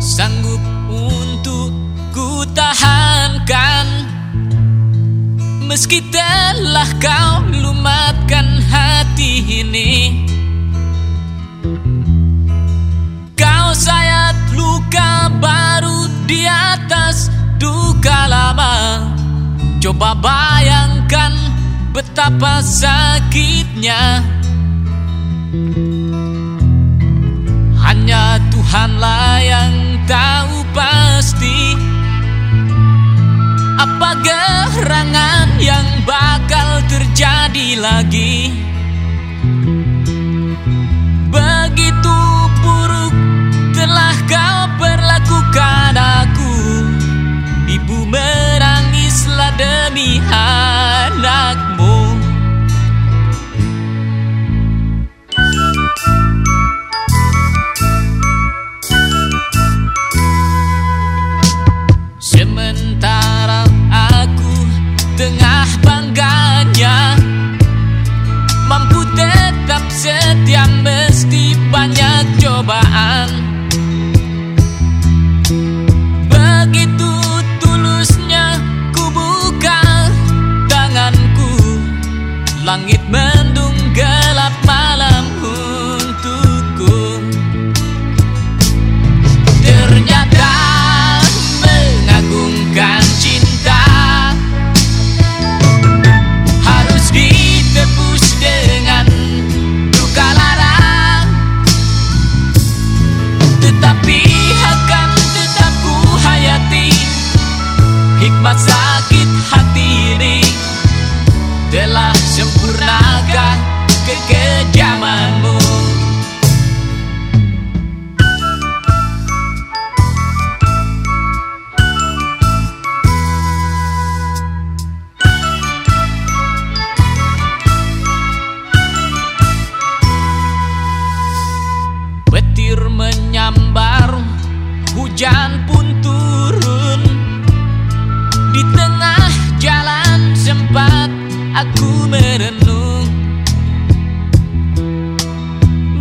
sanggup untuk ku tahankan. Meski telah kau lumatkan hati ini Kau sayat luka baru di atas duka lama. Coba bayangkan betapa sakitnya Tuhanlah yang tahu pasti Apa gerangan yang bakal terjadi lagi tengah bangganya. Mampu tetap setia mesti banyak cobaan. Begitu tulusnya ku buka tanganku Langit mendung Hikmat sakit hati ini Telah sempurnakah kekejamanmu aku merenung.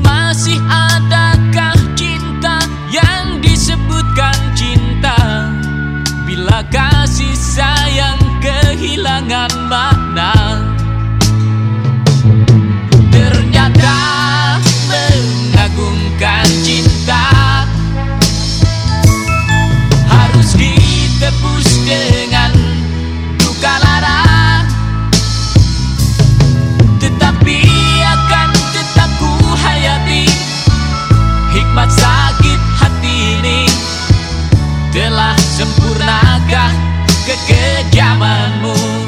Masih adakah cinta yang disebutkan cinta? Bila kasih sayang kehilangan makna? telah sempurnakah kekejamanmu?